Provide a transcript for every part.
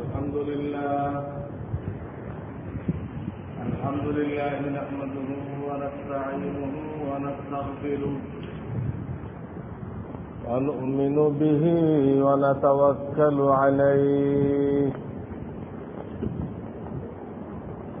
الحمد لله الحمد لله نحمده ونستعينه ونستغفره ونؤمن به ونتوكل عليه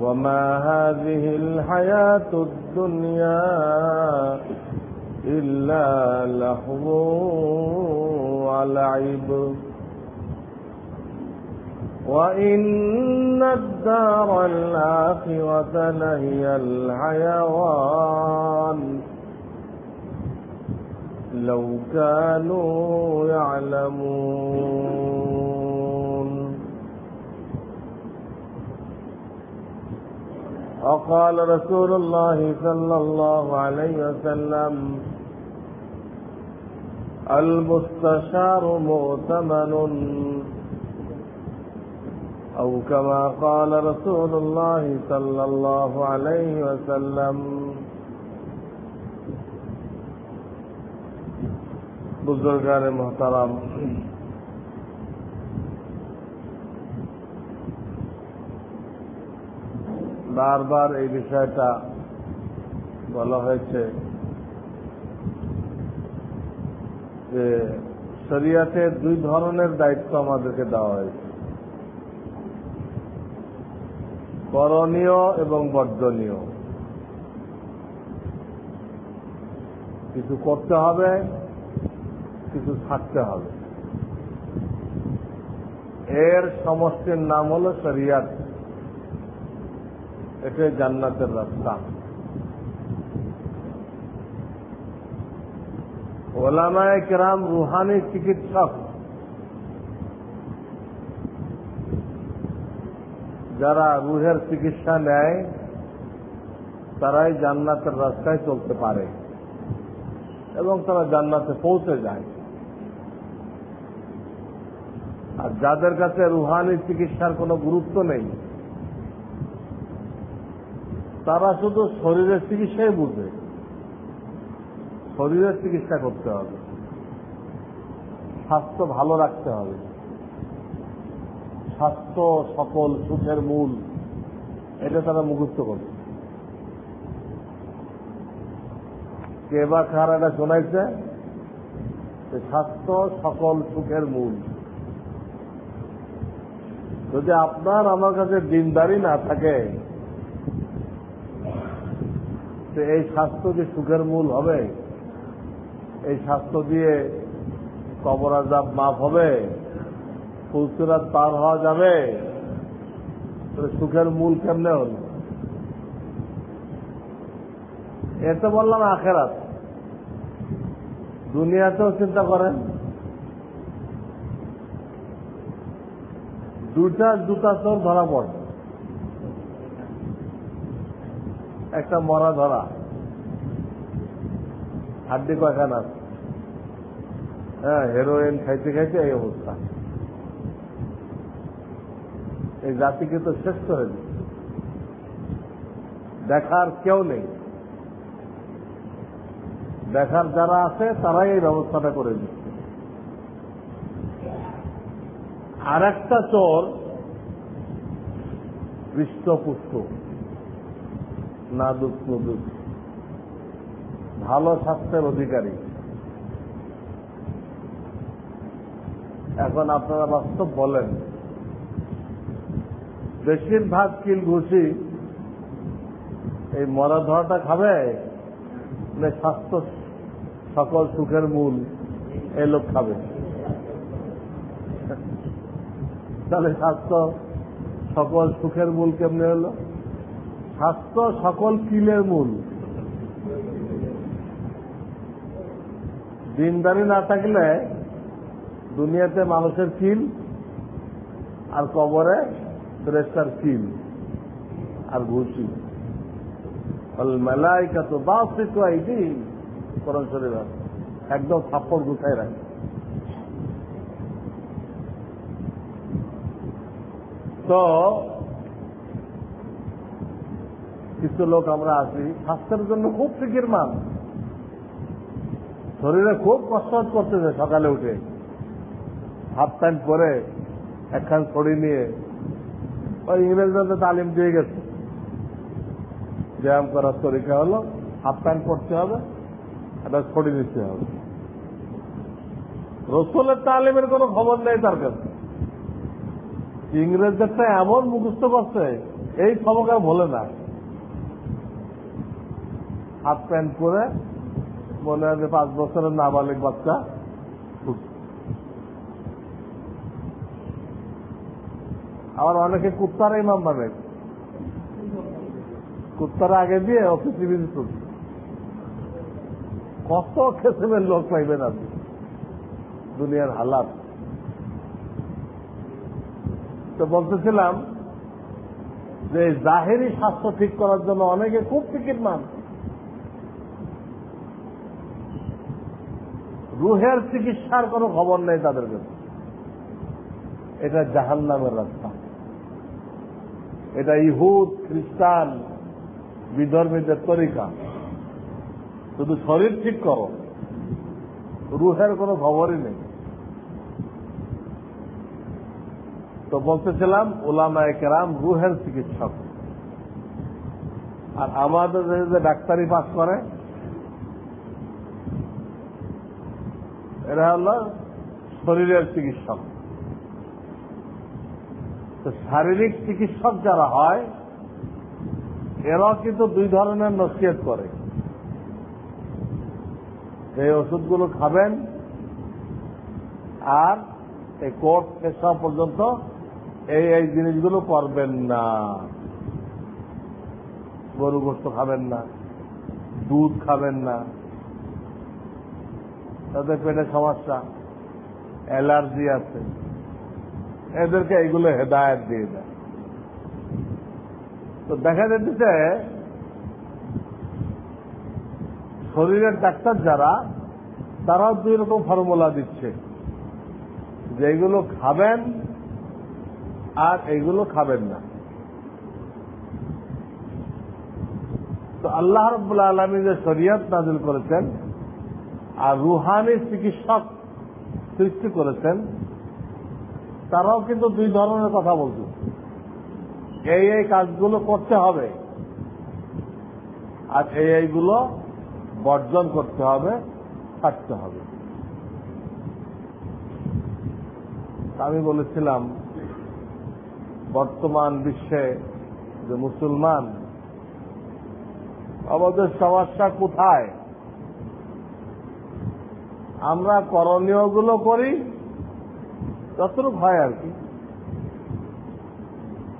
وما هذه الحياة الدنيا إلا لهو ولعب وإن الدار الآخرة لهي الحيوان لو كانوا يعلمون وقال رسول الله صلى الله عليه وسلم المستشار مؤتمن. أو كما قال رسول الله صلى الله عليه وسلم بزرگان محترم বারবার এই বিষয়টা বলা হয়েছে যে শরিয়াতে দুই ধরনের দায়িত্ব আমাদেরকে দেওয়া হয়েছে। করণীয় এবং বর্জনীয়। কিছু করতে হবে, কিছু থাকতে হবে। এর সমষ্টির নাম হল শরিয়াত। এটাই জান্নাতের রাস্তা। ওলামায় কেরাম রুহানি চিকিৎসক। যারা রুহের চিকিৎসা নেয়, তারাই জান্নাতের রাস্তায় চলতে পারে এবং তারা জান্নাতে পৌঁছে যায়। আর যাদের কাছে রুহানি চিকিৎসার কোনো গুরুত্ব নেই তারা শুধু শরীরের চিকিৎসাই বুঝে। শরীরের চিকিৎসা করতে হবে। স্বাস্থ্য ভালো রাখতে হবে। স্বাস্থ্য সকল সুখের মূল, এটা তারা মুখস্থ করছে কে বা কার এটা শোনাইছে? স্বাস্থ্য সকল সুখের মূল। যদি আপনার আমার কাছে দিনদারি না থাকে তো এই স্বাস্থ্য যে সুখের মূল হবে, এই স্বাস্থ্য দিয়ে কবর আজাব মাফ হবে ফুলসুরাত পার হওয়া যাবে সুখের মূল কেমনে হল? এতে বললাম আখেরাত। দুনিয়াতেও চিন্তা করেন দুটা জুতা চোর ধরা পড়ে। একটা মরা ধরা। হাড্ডি কয়খানা আছে? হ্যাঁ হেরোইন খাইতে খাইতে এই অবস্থা। এই জাতিকে তো শেষ করে দিচ্ছে দেখার কেউ নেই। দেখার যারা আছে, তারাই এই ব্যবস্থাটা করে দিচ্ছে। আর একটা চোর হৃষ্টপুষ্ট নাদুক নদুক ভালো স্বাস্থ্যের অধিকারী। এখন আপনারা বাস্তব বলেন। বেশিরভাগ কিল ঘুষি এই মরা ধরাটা খাবে? না স্বাস্থ্য সকল সুখের মূল এই লোক খাবে? তাহলে স্বাস্থ্য সকল সুখের মূল কেমনে হলো? স্বাস্থ্য সকল কিলের মূল। দিনদারি না থাকলে দুনিয়াতে মানুষের কিল আর কবরে ফেরেস্তার কিল আর ঘুষি। মেলাইকা তো বাসিত আইডি করণ শরীর একদম থাপ্পড় গুছাই রাখে। তো কিছু লোক আমরা আছি, স্বাস্থ্যের জন্য খুব ফিকির মান। শরীরে খুব কষ্ট করতেছে সকালে উঠে। হাফ প্যান্ট পরে একখান ছড়ি নিয়ে ওই ইংরেজদের তালিম দিয়ে গেছে। ব্যায়াম করার তরিকা হলো হাফ প্যান্ট পরতে হবে, একটা ছড়ি নিতে হবে। রসুলের তালিমের কোনো খবর নেই তার কাছে। ইংরেজদেরটা এমন মুখস্থ করছে, এই খবর বলে না। হাফ প্যান্ট পরে মনে হয় যে পাঁচ বছরের নাবালিক বাচ্চা। আবার অনেকে কুত্তার ইমাম বানে কুত্তার আগে দিয়ে অফিসে ভিজিট কত খেসেমের লোক পাইবেন আপনি? দুনিয়ার হালাত। তো বলতেছিলাম যে জাহেরি স্বাস্থ্য ঠিক করার জন্য অনেকে খুব টিকিট মান রুহের চিকিৎসার কোনো খবর নেই তাদের কাছে এটা জাহান নামের রাস্তা। এটা ইহুদ, খ্রিস্টান, বিধর্মীদের তরিকা। শুধু শরীর ঠিক করো, রুহের কোনো খবরই নেই। তো বলতেছিলাম ওলামায় কেরাম রুহের চিকিৎসক। আর আমাদের যে ডাক্তারি পাস করে এরা হল শরীরের চিকিৎসক। তো শারীরিক চিকিৎসক যারা হয়, এরাও কিন্তু দুই ধরনের নসিহত করে। এই ওষুধগুলো খাবেন আর এই কোর্ট শেষ হওয়া পর্যন্ত এই এই জিনিসগুলো করবেন না। গরু গোস্ত খাবেন না, দুধ খাবেন না। তাদের পেটে সমস্যা। অ্যালার্জি আছে। এদেরকে এইগুলো হেদায়ত দিয়ে দেয়। তো দেখা যাচ্ছে শরীরের ডাক্তার যারা, তারাও দুই রকম ফর্মুলা দিচ্ছে। যে এইগুলো খাবেন আর এইগুলো খাবেন না। তো আল্লাহ রব্বুল্লা আলমী যে শরিয়ত নাজিল করেছেন আর রুহানি চিকিৎসক সৃষ্টি করেছেন, তারাও কিন্তু দুই ধরনের কথা বলছে। এই এই কাজগুলো করতে হবে আর এই এইগুলো বর্জন করতে হবে, থাকতে হবে। আমি বলেছিলাম, বর্তমান বিশ্বে যে মুসলমান, আমাদের সমস্যা কোথায়? আমরা করণীয়গুলো করি, যতটুকু হয় আর কি।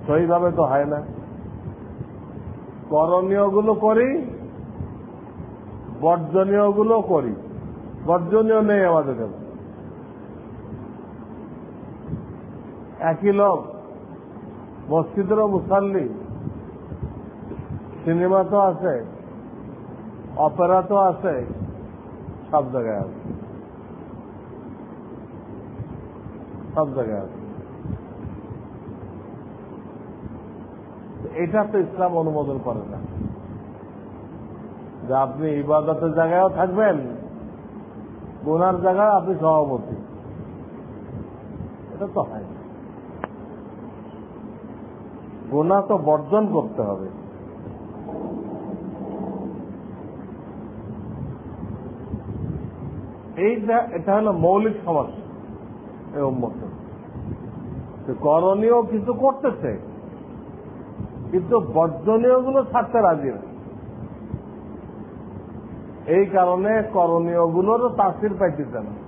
সহিভাবে তো হয় না। করণীয় করণীয়গুলো করি, বর্জনীয়গুলো করি। বর্জনীয় নেই আমাদের কাছে একই লোক মসজিদেরও মুসাল্লি, সিনেমা তো আছে, অপেরা তো আছে, সব জায়গায় আছে। সব জায়গায় আছে। এটা তো ইসলাম অনুমোদন করে না। যে আপনি ইবাদতের জায়গায়ও থাকবেন, গোনার জায়গায় আপনি সভাপতি। এটা তো হয় গোনা তো বর্জন করতে হবে। এইটা এটা হলো মৌলিক সমস্যা। করণীয় কিছু করতেছে। কিন্তু বর্জনীয়গুলো ছাড়তে রাজি না। এই কারণে করণীয় গুলোরও তাসির পাইতেছে না।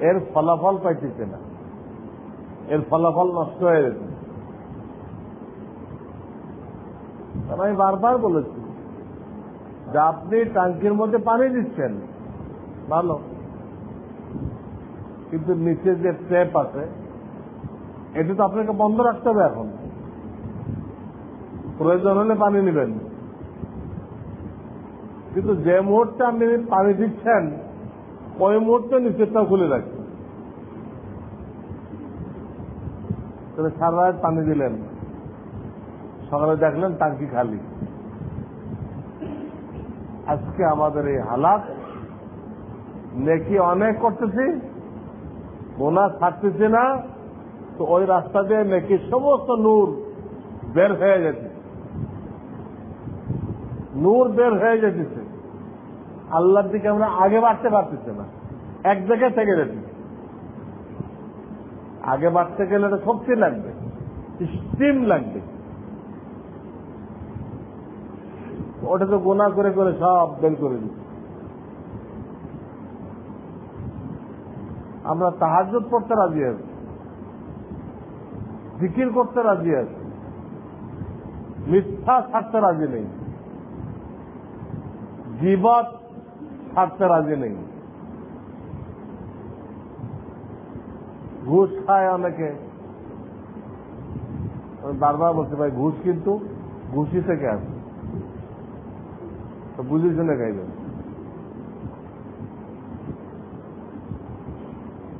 এর ফলাফল পাইতেছে না। এর ফলাফল নষ্ট হয়ে গেছে। আমি বারবার বলেছি যে আপনি টাঙ্কির মধ্যে পানি দিচ্ছেন। ভালো। কিন্তু নিচে যে ট্যাপ আছে। এটা তো আপনাকে বন্ধ রাখতে হবে এখন। প্রয়োজন হলে পানি নেবেন। কিন্তু যে মুহূর্তে আপনি পানি দিচ্ছেন, ওই মুহূর্তে নিচেরটা খুলে রাখছেন তবে সারা পানি দিলেন। সকালে দেখলেন টাঙ্কি খালি। আজকে আমাদের এই হালাত। নেকি অনেক করতেছি। গোনা ছাড়তেছি না, তো ওই রাস্তা দিয়ে নেকি সমস্ত নূর বের হয়ে যেতে নূর বের হয়ে যেতেছে। আল্লাহর দিকে আমরা আগে বাড়তে পারতেছে না, এক জায়গায় থেকে যেতে আগে বাড়তে গেলে এটা শক্তি লাগবে স্টিম লাগবে। ওটা তো গোনা করে করে সব বের করে দিচ্ছে। আমরা তাহাজত পড়তে রাজি আছি। জিকির করতে রাজি আছি। মিথ্যা ছাড়তে রাজি নেই। জীবত ছাড়তে রাজি নেই। ঘুষ খায় অনেকে। বারবার বলছি, ভাই, ঘুষ কিন্তু ঘুষি থেকে আসে। তো বুঝে শুনে খাইবেন।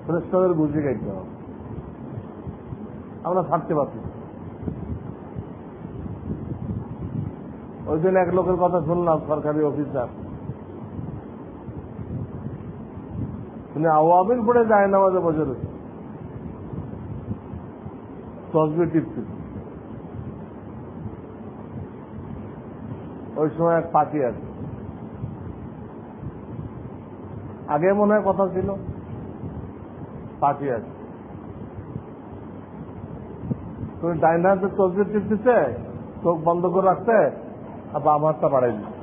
শ্রেষ্ঠদের বুঝে খাইতে হবে। আমরা ছাড়তে পারছি ওই দিন এক লোকের কথা শুনলাম, সরকারি অফিসার। উনি আওয়ামিন পড়ে যায় না আমাদের বছরে তসবি টিপতে। ওই সময় এক পার্টি আছে আগে মনে হয় কথা ছিল। পার্টি আছে তুমি ডাইন হাতে তসবি টিপতেছে, চোখ বন্ধ করে রাখতে আর বাম হাতটা বাড়াই দিচ্ছে।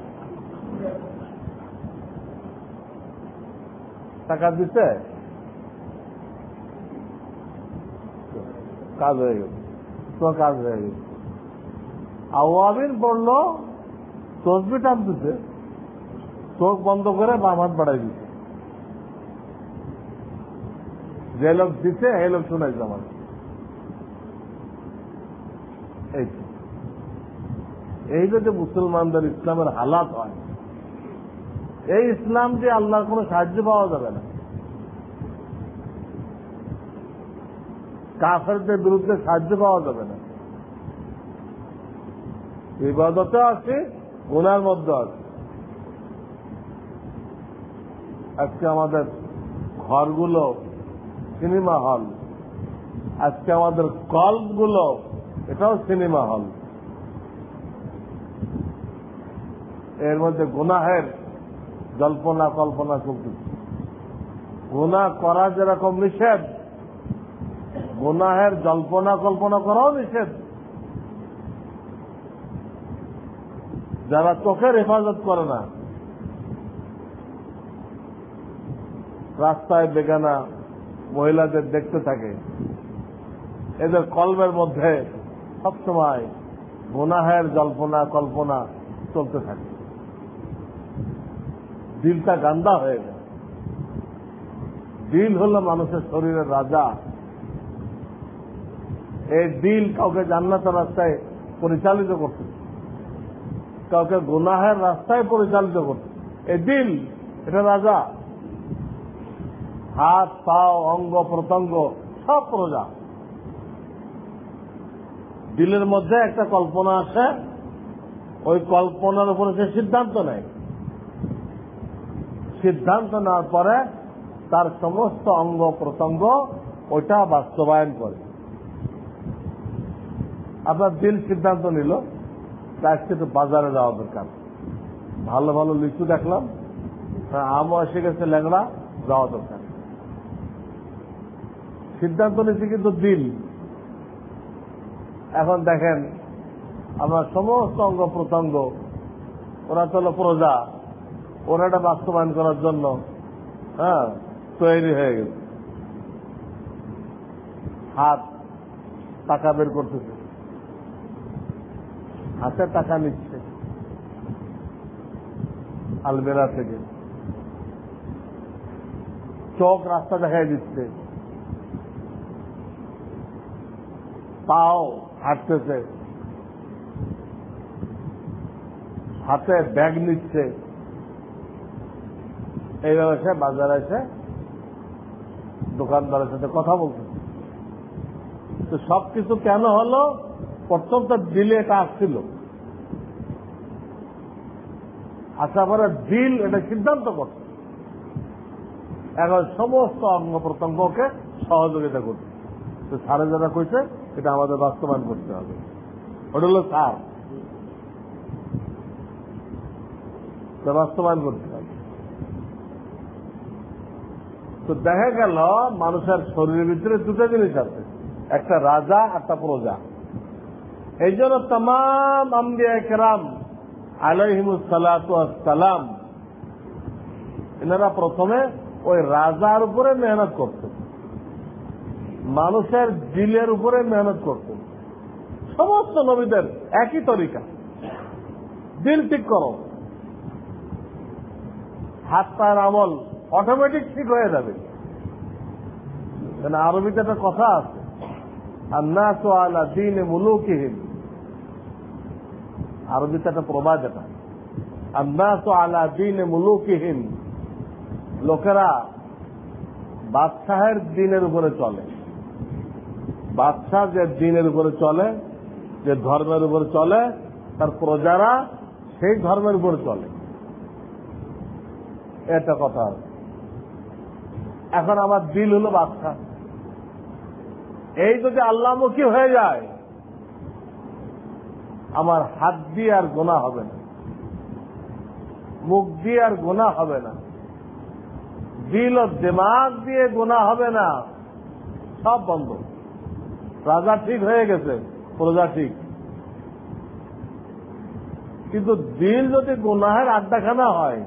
টাকা দিচ্ছে? কাজ হয়ে গেল তোমার কাজ হয়ে গেল আওয়াবিন বলল তসবি টানতেছে, চোখ বন্ধ করে বাম হাত বাড়াই দিচ্ছে। যে লোক দিচ্ছে এই লোক শুনাইছে আমার এই এই যে মুসলমানদের ইসলামের হালাত হয়, এই ইসলাম দিয়ে আল্লাহর কোনো সাহায্য পাওয়া যাবে না। কাফেরদের বিরুদ্ধে সাহায্য পাওয়া যাবে না। ইবাদতে আছে, গুনার মধ্যে আছে। আজকে আমাদের ঘরগুলো সিনেমা হল। আজকে আমাদের কলগুলো, এটাও সিনেমা হল। এর মধ্যে গুনাহের জল্পনা কল্পনা চলতেছে গুণা করা যেরকম নিষেধ, গুনাহের জল্পনা কল্পনা করাও নিষেধ। যারা চোখের হেফাজত করে না, রাস্তায় বেগানা মহিলাদের দেখতে থাকে। এদের কলমের মধ্যে সবসময় গুনাহের জল্পনা, কল্পনা চলতে থাকে। দিলটা গান্দা হয়ে যায়। দিল হল মানুষের শরীরের রাজা। এই দিল কাউকে জান্নাতের রাস্তায় পরিচালিত করতে কাউকে গুনাহের রাস্তায় পরিচালিত করতে এই দিল, এটা রাজা। হাত পাও অঙ্গ প্রত্যঙ্গ সব প্রজা। দিলের মধ্যে একটা কল্পনা আসে ওই কল্পনার উপরে সে সিদ্ধান্ত নেয়। সিদ্ধান্ত নেওয়ার পরে তার সমস্ত অঙ্গ প্রত্যঙ্গ ওইটা বাস্তবায়ন করে। আপনার দিল সিদ্ধান্ত নিল তার একটু বাজারে যাওয়া দরকার। ভালো ভালো লিচু দেখলাম হ্যাঁ, আমও এসে গেছে ল্যাংড়া যাওয়া দরকার। সিদ্ধান্ত নিচ্ছে কিন্তু দিল এখন দেখেন, আমার সমস্ত অঙ্গ প্রত্যঙ্গ, ওরা তো প্রজা, ওরা এটা বাস্তবায়ন করার জন্য হ্যাঁ তৈরি হয়ে গেছে। হাত, টাকা বের করতেছে। হাতে টাকা নিচ্ছে। আলবেরা থেকে। চোখ রাস্তা দেখাই দিচ্ছে। পাও হাঁটতেছে। হাতে ব্যাগ নিচ্ছে। এইভাবে সে বাজারে এসে দোকানদারের সাথে কথা বলতেছে তো সব কিছু কেন হলো? প্রথম তো দিলে এটা আসছিল। আসার পরে দিল এটা সিদ্ধান্ত করছে। এখন সমস্ত অঙ্গ প্রত্যঙ্গকে সহযোগিতা করছে। তো সারে যারা কইছে এটা আমাদের বাস্তবায়ন করতে হবে। ওটা হলো সার। বাস্তবায়ন করতে হবে। তো দেখা গেল, মানুষের শরীরের ভিতরে দুটো জিনিস আছে। একটা রাজা একটা প্রজা। এই জন্য তাম আম্বিয়া কেরাম আলহিমুসালাম এনারা প্রথমে ওই রাজার উপরে মেহনত করতেন। মানুষের দিলের উপরে মেহনত করতেন সমস্ত নবীদের একই তরিকা। দিল ঠিক করো। হাত পায়ের আমল অটোমেটিক ঠিক হয়ে যাবে। আরবিতে একটা কথা আছে আর না তো আলা দিন মুলুকিহীন আরবিতে একটা প্রবাদ এটা। আর না তো আলা দিন মুলুকিহীন লোকেরা বাদশাহের দিনের উপরে চলে। বাদশাহ যে দিনের উপরে চলে, যে ধর্মের উপরে চলে, তার প্রজারা সেই ধর্মের উপরে চলে। এটা কথা। এখন আমার দিল হলো বাদশাহ। এই যদি আল্লাহমুখী হয়ে যায়, আমার হাত দিয়ে আর গোনা হবে না। মুখ দিয়ে আর গোনা হবে না। দিল ও দিমাগ দিয়ে গোনা হবে না। সব বন্ধ। রাজা ঠিক হয়ে গেছে, প্রজা ঠিক। কিন্তু দিল যদি গুনাহের আড্ডাখানা হয়,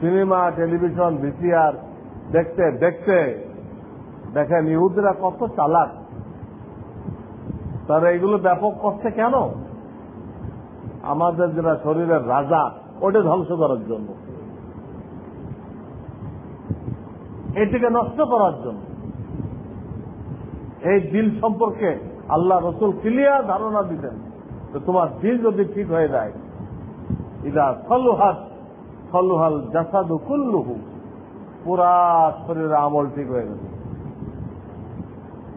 সিনেমা, টেলিভিশন ভিসিআর দেখতে দেখতে, দেখেন ইহুদরা কত চালাক। তারা এগুলো ব্যাপক করছে কেন? আমাদের যারা শরীরের রাজা, ওটা ধ্বংস করার জন্য। এটিকে নষ্ট করার জন্য। এই দিল সম্পর্কে আল্লাহ রসুল ক্লিয়ার ধারণা দিতেন তো তোমার দিল যদি ঠিক হয়ে যায়, ইদা সলুহাত, সলুহাল জাসাদু কুল্লুহু, পুরা শরীরের আমল ঠিক হয়ে গেছে।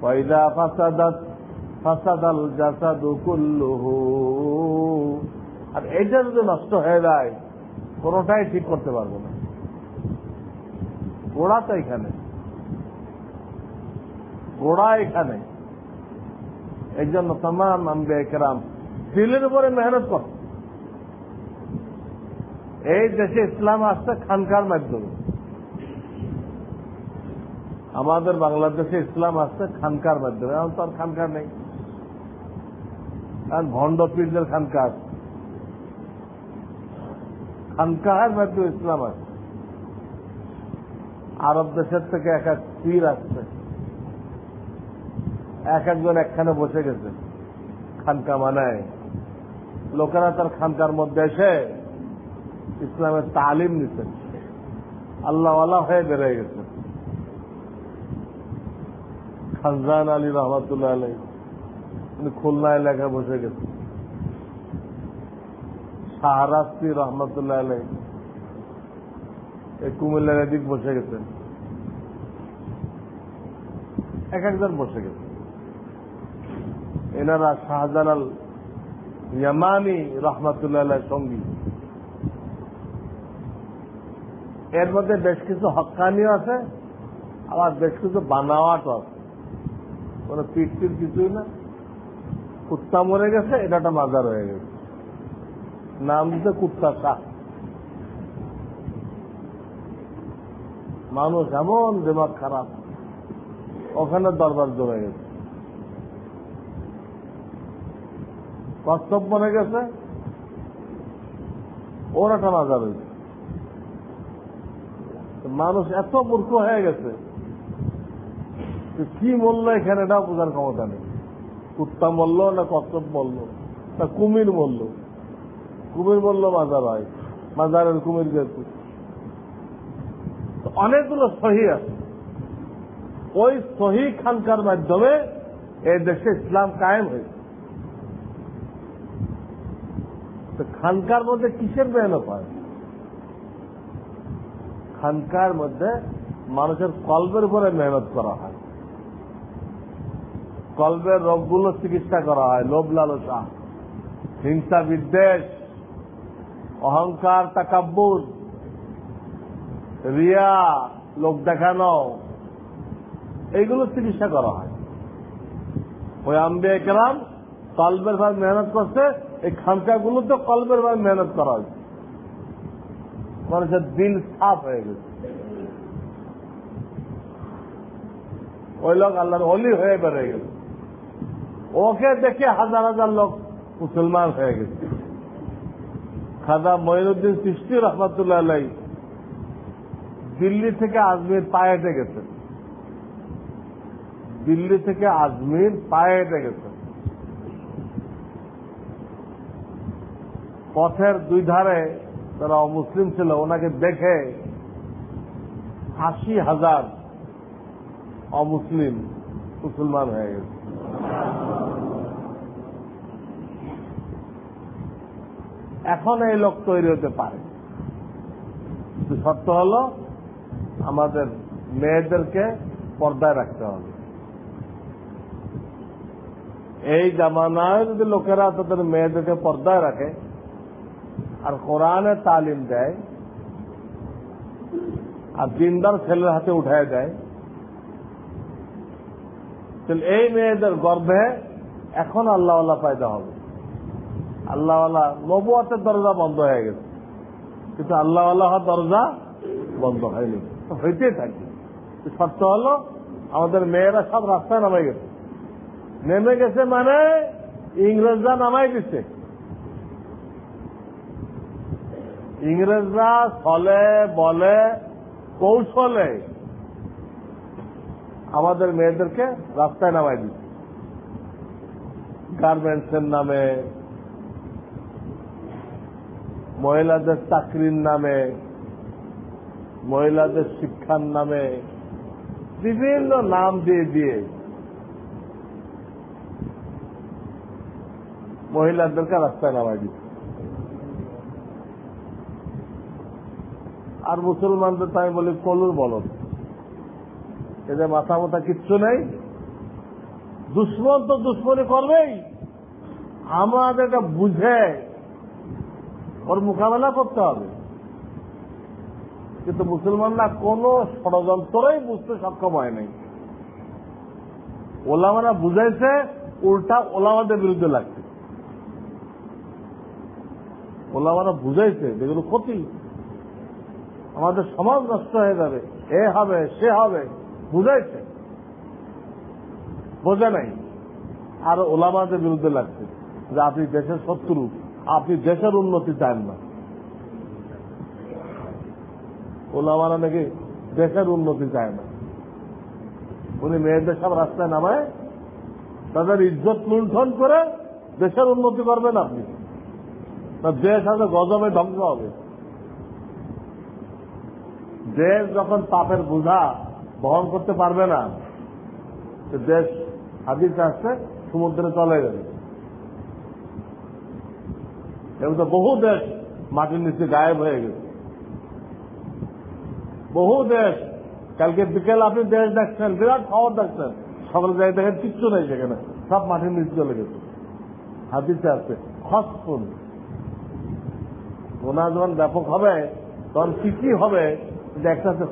পয়দা ফাসাদাত, ফাসাদাল জাসাদু কুল্লুহু। আর এটা যদি নষ্ট হয়ে যায়, কোনটাই ঠিক করতে পারব না। গোড়া তো এখানে। গোড়া এখানে। এই জন্য তাম আম্বে কেরাম দিলের উপরে মেহনত কর এই দেশে ইসলাম আসছে খানকার মাধ্যমে। আমাদের বাংলাদেশে ইসলাম আসছে খানকার মাধ্যমে। এখন তো আর খানকার নেই। কারণ ভণ্ড পীরদের খানকার। খানকার মাধ্যমে ইসলাম আসছে। আরব দেশের থেকে এক এক পীর আসছে। এক একজন একখানে বসে গেছে। খানকা মানায়। লোকেরা তার খানকার মধ্যে এসে ইসলামের তালিম নিতেন আল্লাহওয়ালা হয়ে বেড়ে গেছে। খানজান আলী রহমতুল্লাহ আলী উনি খুলনা এলাকায় বসে গেছে। শাহরাস্তি রহমতুল্লাহ আলী এই কুমিল্লার এদিক বসে গেছেন এক একজন বসে গেছে। এনারা শাহজালাল ইয়ামানি রহমতুল্লাহ সঙ্গী। এর মধ্যে বেশ কিছু হকানিও আছে, আবার বেশ কিছু বানাওয়াটও আছে। কোনো পিঠ কিছুই না। কুত্তা মরে গেছে, এটা মাজার হয়ে গেছে। নাম দিতে কুত্তা শাহ মানুষ এমন দিমাগ খারাপ, ওখানে দরবার জমে গেছে। কচ্ছপ মনে গেছে? ওর একটা মাজার হয়েছে মানুষ এত মূর্খ হয়ে গেছে কি মূল্য এখানে এটাও বোঝার ক্ষমতা নেই। কুত্তা মূল্য না কচ্ছপ মূল্য? না কুমির মূল্য? কুমির মূল্য মাজার হয়। মাজারের কুমির যেহেতু। অনেকগুলো সহি আছে। ওই সহি খানকার মাধ্যমে এই দেশে ইসলাম কায়েম হয়েছে তো খানকার মধ্যে কিসের মেহনত হয়? খানকার মধ্যে মানুষের কল্পের উপরে মেহনত করা হয়। কল্পের রোগগুলো চিকিৎসা করা হয়, লোভ লালসা, হিংসা বিদ্বেষ, অহংকার তাকাব্বুর, রিয়া লোক দেখানো, এইগুলো চিকিৎসা করা হয়। ওই আম্বে কেরাম কল্পের ভাবে মেহনত করছে এই খানকাগুলোতে কল্পের ভাবে মেহনত করা হয়েছে মানুষের দিল সাফ হয়ে গেছে। ওই লোক আল্লাহর অলি হয়ে বেড়ে গেছে। ওকে দেখে হাজার হাজার লোক মুসলমান হয়ে গেছে। খাদা মঈনুদ্দিন সৃষ্টি রহমতুল্লাহ আলাই দিল্লি থেকে আজমির পায়ে হেঁটে গেছেন। দিল্লি থেকে আজমির পায়ে হেঁটে গেছেন। পথের দুই ধারে যারা অমুসলিম ছিল, ওনাকে দেখে আশি হাজার অমুসলিম মুসলমান হয়ে গেছে। এখন এই লোক তৈরি হতে পারে। শর্ত হল, আমাদের মেয়েদেরকে পর্দায় রাখতে হবে। এই জামানায় যদি লোকেরা তাদের মেয়েদেরকে পর্দায় রাখে আর কোরআনে তালিম দেয়, আর দিনদার ছেলের হাতে উঠায় দেয়। তাহলে এই মেয়েদের গর্ভে এখন আল্লাহওয়ালা পায়দা হবে। আল্লাহওয়ালা নবুয়াতের দরজা বন্ধ হয়ে গেছে। কিন্তু আল্লাহওয়ালা দরজা বন্ধ হয়নি। হইতেই থাকি। শর্ত হলো, আমাদের মেয়েরা সব রাস্তায় নামাই গেছে। নেমে গেছে মানে ইংরেজরা নামাই দিচ্ছে ইংরেজরা ছলে বলে, কৌশলে আমাদের মেয়েদেরকে রাস্তায় নামাই দিচ্ছে। গার্মেন্টসের নামে, মহিলাদের চাকরির নামে, মহিলাদের শিক্ষার নামে, বিভিন্ন নাম দিয়ে দিয়ে মহিলাদেরকে রাস্তায় নামাই দিচ্ছে। আর মুসলমানদের তো আমি বলি কলুর বলদ। এদের মাথা মাথা কিচ্ছু নেই। দুশ্মন তো দুশ্মনী করবেই। আমাদের এটা বুঝে ওর মোকাবেলা করতে হবে। কিন্তু মুসলমানরা কোন ষড়যন্ত্রই বুঝতে সক্ষম হয় নাই। ওলামারা বুঝাইছে, উল্টা ওলামাদের বিরুদ্ধে লাগছে। ওলামারা বুঝাইছে যেগুলো ক্ষতি। আমাদের সমাজ নষ্ট হয়ে যাবে। এ হবে, সে হবে। বুঝাইছে বোঝে নাই? আর ওলামাদের বিরুদ্ধে লাগছে যে আপনি দেশের শত্রু, আপনি দেশের উন্নতি চান না। ওলামারা নাকি দেশের উন্নতি চায় না। উনি মেয়েদের সব রাস্তায় নামায়, তাদের ইজ্জত লুণ্ঠন করে দেশের উন্নতি করবেন আপনি। দেশ আছে গজবে ধ্বংস হবে। দেশ যখন পাপের বোঝা বহন করতে পারবে না দেশ হাদিস আসছে, সমুদ্রে চলে যাবে। এবং তো বহু দেশ মাটির নিচে গায়েব হয়ে গেছে। বহু দেশ, কালকে বিকেল আপনি দেশ দেখছেন, বিরাট খবর দেখছেন, সকালে যাই দেখেন, কিচ্ছু নেই সেখানে, সব মাটির নিচে চলে গেছে। হাতিতে আছে খসফুন গোনা যখন ব্যাপক হবে, তখন কি কি হবে একটা হচ্ছে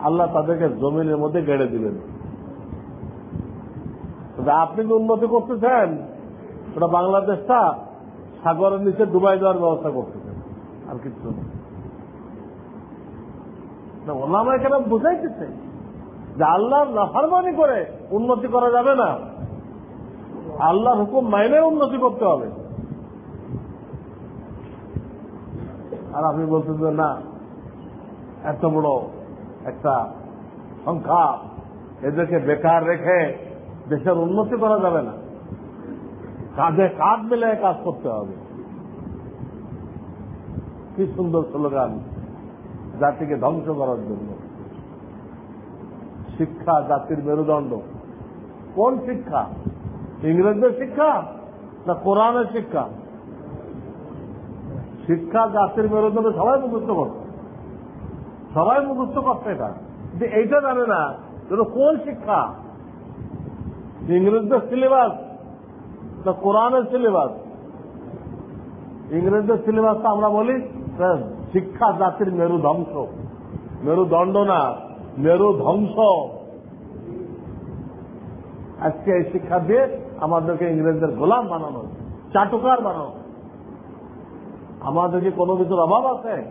আল্লাহ তাদেরকে জমিনের মধ্যে গেড়ে দিবেন। আপনি যে উন্নতি করতেছেন, ওটা বাংলাদেশটা সাগরের নিচে ডুবাই দেওয়ার ব্যবস্থা করতেছেন। আর কিছু না। ওলামা এখানে বুঝাইতেছে যে আল্লাহর নাফারমানি করে উন্নতি করা যাবে না। আল্লাহর হুকুম মাইনে উন্নতি করতে হবে। আর আপনি বলতেছেন না, এত বড় একটা সংখ্যা এদেরকে বেকার রেখে দেশের উন্নতি করা যাবে না। কাঁধে কাঁধ মিলে কাজ করতে হবে। কি সুন্দর স্লোগান, জাতিকে ধ্বংস করার জন্য। শিক্ষা জাতির মেরুদণ্ড। কোন শিক্ষা? ইংরেজদের শিক্ষা না কোরআনের শিক্ষা? শিক্ষা জাতির মেরুদণ্ড সবাই মুখস্থ করছে সবাই মুখস্থ করছে এটা। যে এইটা জানে না কোন শিক্ষা। ইংরেজদের সিলেবাস না কোরআনের সিলেবাস ইংরেজদের সিলেবাসটা আমরা বলি শিক্ষা জাতির মেরু ধ্বংস মেরুদণ্ড না মেরু ধ্বংস আজকে এই শিক্ষা দিয়ে আমাদেরকে ইংরেজদের গোলাম বানানো চাটুকার বানানো আমাদের কি কোনো কিছুর অভাব আছে?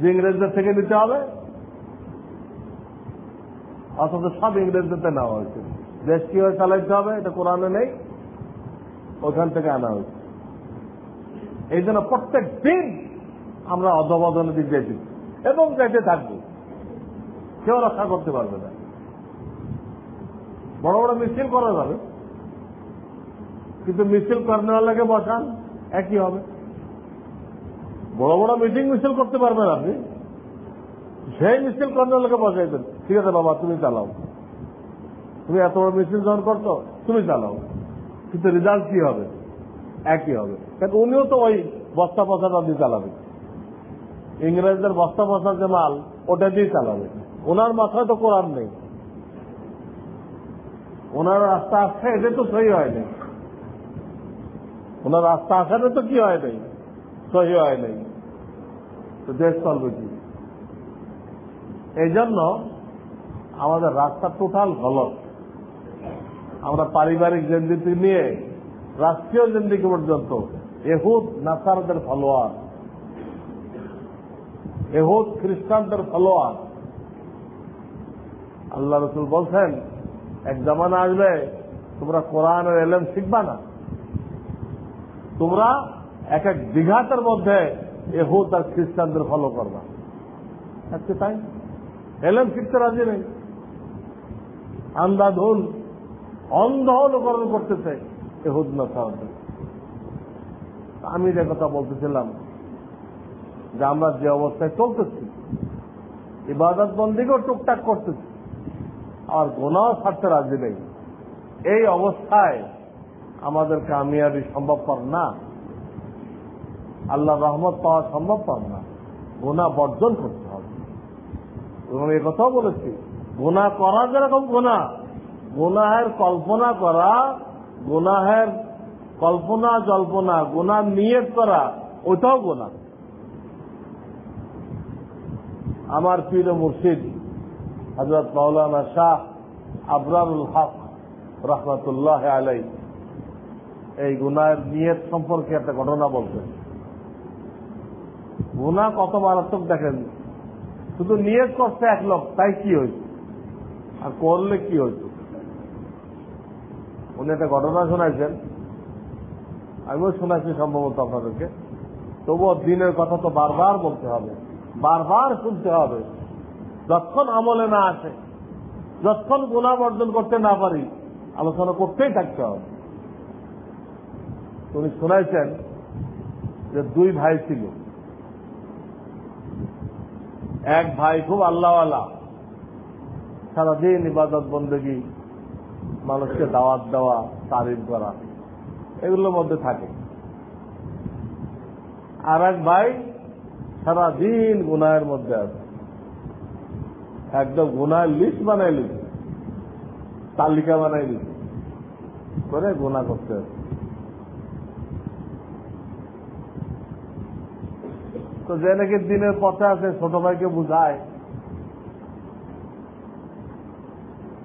যে ইংরেজদের থেকে নিতে হবে? অথচ সব ইংরেজদের নেওয়া হয়েছে। দেশ কীভাবে চালাইতে হবে, এটা কোরআনে নেই, ওখান থেকে আনা হয়েছে। এই জন্য প্রত্যেক দিন আমরা অধবদনের দিক যেতে এবং যেতে থাকব। কেউ রক্ষা করতে পারবে না। বড় বড় মিছিল করা যাবে। কিন্তু মিছিল কর্নেওয়ালাকে বসান, একই হবে। বড় বড় মিটিং মিছিল করতে পারবেন আপনি। সেই মিছিল কর্নেওয়ালাকে বসাইবেন। ঠিক আছে বাবা, তুমি চালাও। তুমি এত বড় মিছিল যখন করতো তুমি চালাও। কিন্তু রেজাল্ট কি হবে? একই হবে। কারণ উনিও তো ওই বস্তা পচাটা দিয়ে চালাবে ইংরেজদের বস্তা পচার যে মাল, ওটা দিয়ে চালাবে। ওনার মাথায় তো কোরআন নেই। ওনার রাস্তা আসছে এটা তো সহি হয় নাই। ওনার রাস্তা আসাটা তো কি হয় নাই? সহি হয় নাই। তো দেশ চলবে কি? এই জন্য আমাদের রাস্তা টোটাল গলত। আমরা পারিবারিক জিন্দিগি নিয়ে, রাষ্ট্রীয় জিন্দিগি পর্যন্ত, এহুদ, নাসারদের ফলোয়ার, এহুদ, খ্রিস্টানদের ফলোয়ার। আল্লাহ রসুল বলছেন, এক জামানা আসবে, তোমরা কোরআনের এলেম শিখবা না। তোমরা এক এক বিঘাতের মধ্যে এহুদ আর খ্রিস্টানদের ফলো করবা। আজকে তাই? এলেম শিখতে রাজি নেই। আন্দাধুন অন্ধ অনুকরণ করতেছে এহুদ নাসারদের। আমি যে কথা বলতেছিলাম, যে আমরা যে অবস্থায় চলতেছি, ইবাদত বন্দিকেও টুকটাক করতেছি, আর গোনাও ছাড়তে রাজি নেই। এই অবস্থায় আমাদের কামিয়াবি সম্ভবপর না। আল্লাহ রহমত পাওয়া সম্ভবপর না। গোনা বর্জন করতে হবে। এবং এই কথাও বলেছি গোনা করা যেরকম গোনা গোনাহের কল্পনা করা, গোনাহের কল্পনা জল্পনা গোনার নিয়ত করা ওটাও গোনা আমার প্রিয় মুর্শিদ হজরত মৌলানা শাহ আবরারুল হক রহমতুল্লাহ আলাই এই গুনার নিয়ত সম্পর্কে একটা ঘটনা বলছেন গুনা কত মারাত্মক দেখেন। শুধু নিয়ত করছে এক লোক, তাই কি হয়েছে? আর করলে কি হয়েছে? উনি একটা ঘটনা শোনাইছেন। আমিও শোনাচ্ছি সম্ভবত আপনাদেরকে। তবুও দিনের কথা তো বারবার বলতে হবে। বারবার শুনতে হবে। যতক্ষণ আমলে না আসে, যতক্ষণ গুণা বর্জন করতে না পারি, আলোচনা করতেই থাকতে হবে। উনি শোনাইছেন যে দুই ভাই ছিল। এক ভাই খুব আল্লাহওয়ালা। সারাদিন ইবাদত, বন্দেগী, মানুষকে দাওয়াত দেওয়া, তারিফ করা, এগুলোর মধ্যে থাকে। আর এক ভাই সারাদিন গুনায়ের মধ্যে আছে। একদম গুনায়ের লিস্ট বানাই লিখছে তালিকা বানাই লিখছে করে গুণা করতে আছে। তো যে নাকি দিনের পথে আছে, ছোট ভাইকে বুঝায়।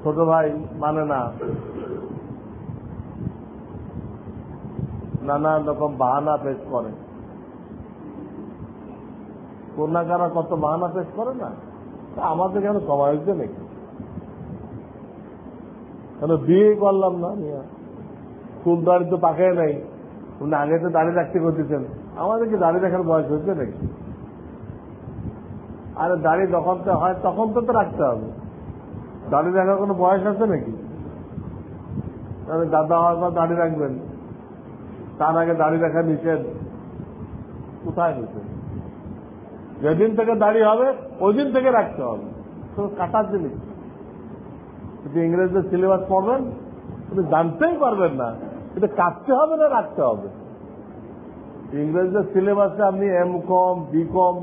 ছোট ভাই মানে না। নানান রকম বাহানা পেশ করে। কন্যাকারা কত বাহানা পেশ করে না? আমাদের কেন কমা হয়েছে নাকি? কেন বিয়ে করলাম না? মিয়া। চুল দাড়ি তো পাকায় নাই। আগে তো দাঁড়িয়ে রাখতে করতেছেন। আমাদেরকে দাড়ি রাখার বয়স হচ্ছে নাকি? আরে দাড়ি যখন তো হয়, তখন তো তো রাখতে হবে। দাড়ি রাখার কোনো বয়স আছে নাকি? তাহলে দাদা হওয়ার পর দাড়ি রাখবেন। তার আগে দাড়ি রাখা নিষেধ। কোথায় নিষেধ? যেদিন থেকে দাড়ি হবে ওই দিন থেকে রাখতে হবে। তো কাটার জিনিস? যদি ইংরেজদের সিলেবাস পড়বেন আপনি জানতেই পারবেন না। এটা কাটতে হবে না রাখতে হবে? ইংরেজদের সিলেবাসে আপনি এম কম বি কম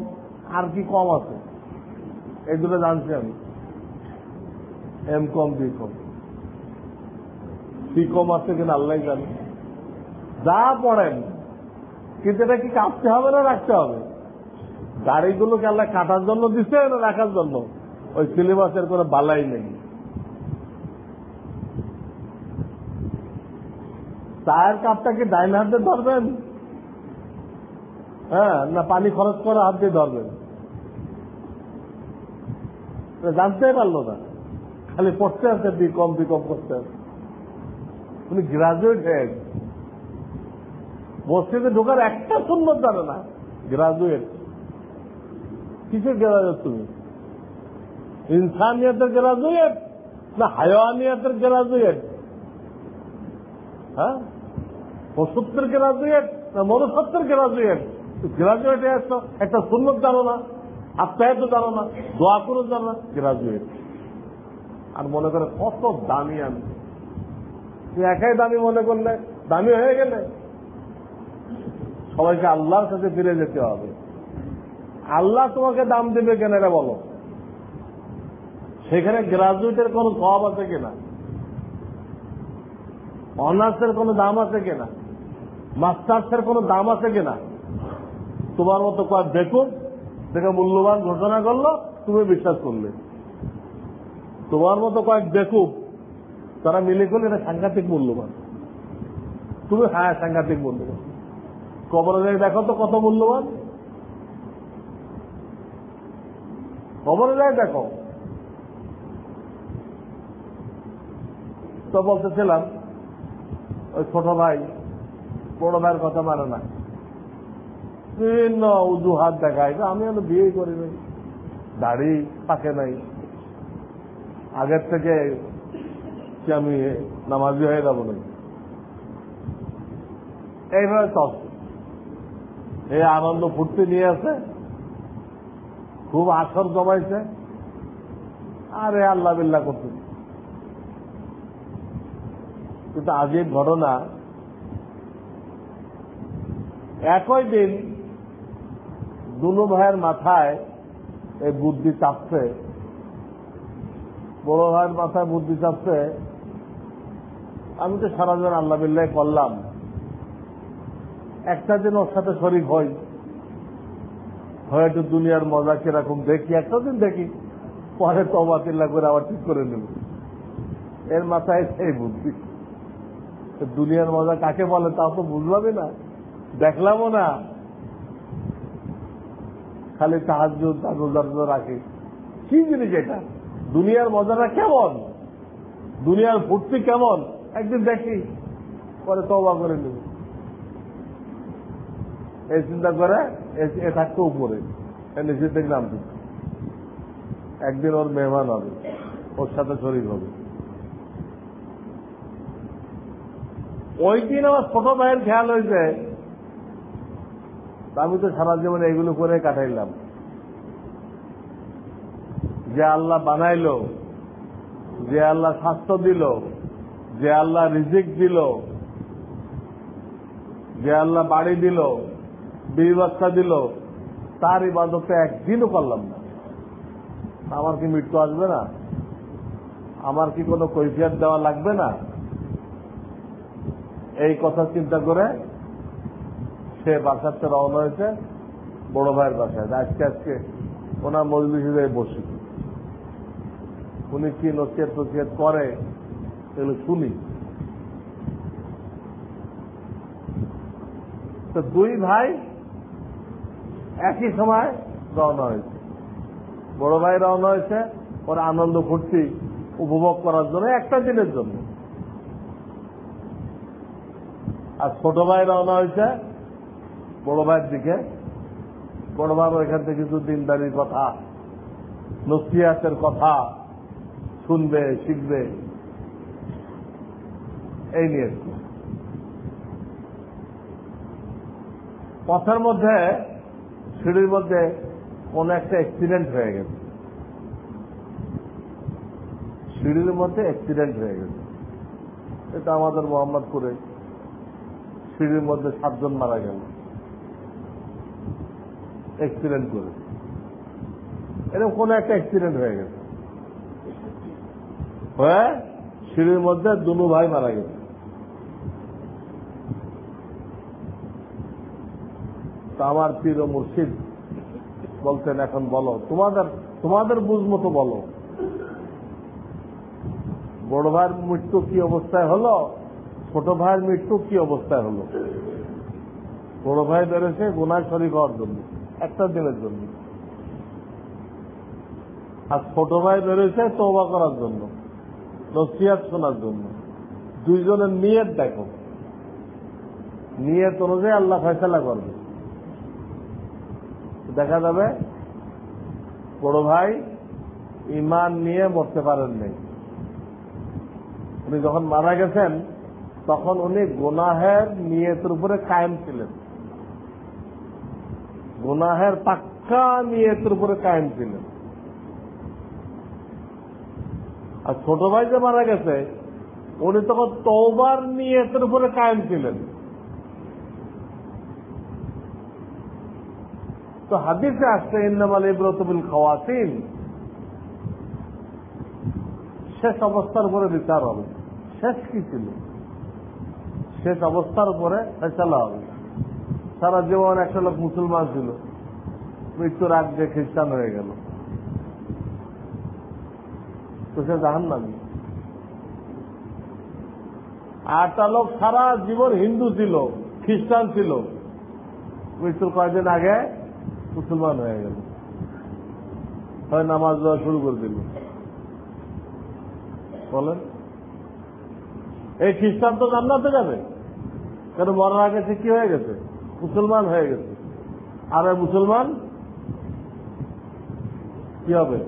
আর কি কম আছে? এই দুটো জানছি আমি। এম কম বি কম সি কম আছে কিনা আল্লাহ জানে। যা পড়েন, কিন্তু এটা কি কাটতে হবে না রাখতে হবে? গাড়িগুলোকে আল্লাহ কাটার জন্য দিচ্ছে না রাখার জন্য? ওই সিলেবাসের কোনো বালাই নেই। চায়ের কাপটা কি ডাইন হাতে ধরবেন? হ্যাঁ না, পানি খরচ করে হাত দিয়ে ধরবেন। জানতেই পারল না। খালি পড়তে আছে বি কম বি কম করতে আছে। উনি গ্রাজুয়েট হয়ে মসজিদে ঢোকার একটা সুন্দর জানে না। গ্রাজুয়েট কিসের গ্রাজুয়েট তুমি? ইনসানিয়তের গ্রাজুয়েট না হায়ানিয়তের গ্রাজুয়েট হ্যাঁ? পঁচাত্তর গ্রাজুয়েট না মনুসত্তর গ্রাজুয়েট গ্রাজুয়েটে আসতো একটা সুন্দর জানো না তো জানো না, দোয়া করে জানো না গ্রাজুয়েট আর মনে করে কত দামি আমি। তুই একাই দামি মনে করলে, দামি হয়ে গেলে। সবাইকে আল্লাহর কাছে ফিরে যেতে হবে। আল্লাহ তোমাকে দাম দেবে কেন এটা বলো? সেখানে গ্রাজুয়েটের কোন সব আছে কিনা? অনার্সের কোন দাম আছে কিনা? মাস্টার্সের কোন দাম আছে কিনা? তোমার মতো কয়েক দেখুন, দেখে মূল্যবান ঘোষণা করল, তুমি বিশ্বাস করলে। তোমার মতো কয়েক দেখুক, তারা মিলে করলে এটা সাংঘাতিক মূল্যবান। তুমি হ্যাঁ সাংঘাতিক মূল্যবান। কবরে দেখো তো কত মূল্যবান। কবরে যাই দেখো। তো বলতেছিলাম, ওই ছোট ভাই, বড় ভাইয়ের কথা মানে না। বিভিন্ন উজুহাত দেখায়। আমি আমি বিয়ে করি নাই। দাড়ি পাকে নাই। আগের থেকে কি আমি নামাজি হয়ে যাব নাকি? এইভাবে চলছে। এই আনন্দ ফুর্তি নিয়ে আছে। খুব আসর জমাইছে। আরে আল্লাহ বিল্লাহ করতে কিন্তু আজকের ঘটনা, একই দিন দুনো ভাইয়ের মাথায় এই বুদ্ধি চাপছে। বড় ভাইয়ের মাথায় বুদ্ধি চাপছে। আমি তো সারা জীবন আল্লাহ বিল্লাহ করলাম। একটা দিন ওর সাথে শরীর হই। হয়তো দুনিয়ার মজা কীরকম দেখি, একটা দিন দেখি। পরে তবাতিল্লা করে আবার ঠিক করে নেব। এর মাথায় সেই বুদ্ধি। দুনিয়ার মজা কাকে বলে তাও তো বুঝলামই না। দেখলামও না। খালি সাহায্য রোজা রাখে। কি জিনিস এটা? দুনিয়ার মজাটা কেমন? দুনিয়ার ফুর্তি কেমন? একদিন দেখি, পরে তবা করে নেব এই চিন্তা করে এ থাকতো উপরে। নিচের থেকে নামতে একদিন ওর মেহমান হবে। ওর সাথে শরীর হবে। ওই দিন আমার ছোট ভাইয়ের খেয়াল হয়েছে আমি তো সারা জীবন এগুলো করে কাটাইলাম। যে আল্লাহ বানাইলো, যে আল্লাহ স্বাস্থ্য দিল, যে আল্লাহ রিজিক দিল, যে আল্লাহ বাড়ি দিল বিবস্থা দিল, তার ইবাদতে একদিনও করলাম না। আমার কি মৃত্যু আসবে না? আমার কি কোনো কৈফিয়ত দেওয়া লাগবে না? এই কথা চিন্তা করে সে বাসাতে রওনা হয়েছে, বড় ভাইয়ের বাসায়। আজকে আজকে ওনার মজলিসে বসি। উনি কি নসিয়ত টসিয়ত করে, এগুলো শুনি। তো দুই ভাই একই সময় রওনা হয়েছে। বড় ভাই রওনা হয়েছে, ওর আনন্দ ফুর্তি উপভোগ করার জন্য, একটা দিনের জন্য। আর ছোট ভাই রওনা হয়েছে বড় ভাইয়ের দিকে। বড় ভাই এখান থেকে কিছু দিনদারির কথা, নসিয়াতের কথা শুনবে, শিখবে। এই নিয়ে পথের মধ্যে, সিঁড়ির মধ্যে কোন একটা অ্যাক্সিডেন্ট হয়ে গেছে। সিঁড়ির মধ্যে অ্যাক্সিডেন্ট হয়ে গেছে। এটা আমাদের মোহাম্মদপুরে। সিঁড়ির মধ্যে সাতজন মারা গেল। অ্যাক্সিডেন্ট করে। এরকম কোন একটা অ্যাক্সিডেন্ট হয়ে গেছে। হয়ে? সিঁড়ির মধ্যে দুনু ভাই মারা গেছে। তা আমার প্রিয় মুর্শিদ বলতেন, এখন বলো, তোমাদের তোমাদের বুঝ মতো বলো। বড় ভাইয়ের মৃত্যু কি অবস্থায় হলো? ছোট ভাইয়ের মৃত্যু কি অবস্থায় হলো? বড় ভাই বেড়েছে গুনায় শরীর হওয়ার জন্য। একটা দিনের জন্য। আর ছোট ভাই বেরোছে তৌবা করার জন্য, নসিহাত শোনার জন্য। দুইজনের নিয়ত দেখো। নিয়ত অনুযায়ী আল্লাহ ফেসলা করবে। দেখা যাবে, বড় ভাই ইমান নিয়ে মরতে পারেন নাই। উনি যখন মারা গেছেন, তখন উনি গোনাহের নিয়তের উপরে কায়েম ছিলেন। গোনাহের পাক্কা নিয়তের উপরে কায়েম ছিলেন। আর ছোট ভাই যে মারা গেছে, উনি তখন তৌবার নিয়তের উপরে কায়েম ছিলেন। তো হাদিসে আসছে, ইন্নামাল ইব্রতবিল খাওয়াতিন শেষ অবস্থার উপরে বিচার হবে। শেষ কি ছিল? শেষ অবস্থার উপরে ফেসলা হবে। সারা জীবন একটা লোক মুসলমান ছিল। মৃত্যুর আগে খ্রিস্টান হয়ে গেল। তো সে জাহান নামি আটটা লোক সারা জীবন হিন্দু ছিল, খ্রিস্টান ছিল। মৃত্যুর কয়েকদিন আগে মুসলমান হয়ে গেল। হয় নামাজ দেওয়া শুরু করে দিল। বলেন। এই খ্রিস্টান তো জান্নাতে যাবে। কেন মরার আগে সে কি হয়ে গেছে? মুসলমান হয়ে গেছে। আর মুসলমান কি হবে?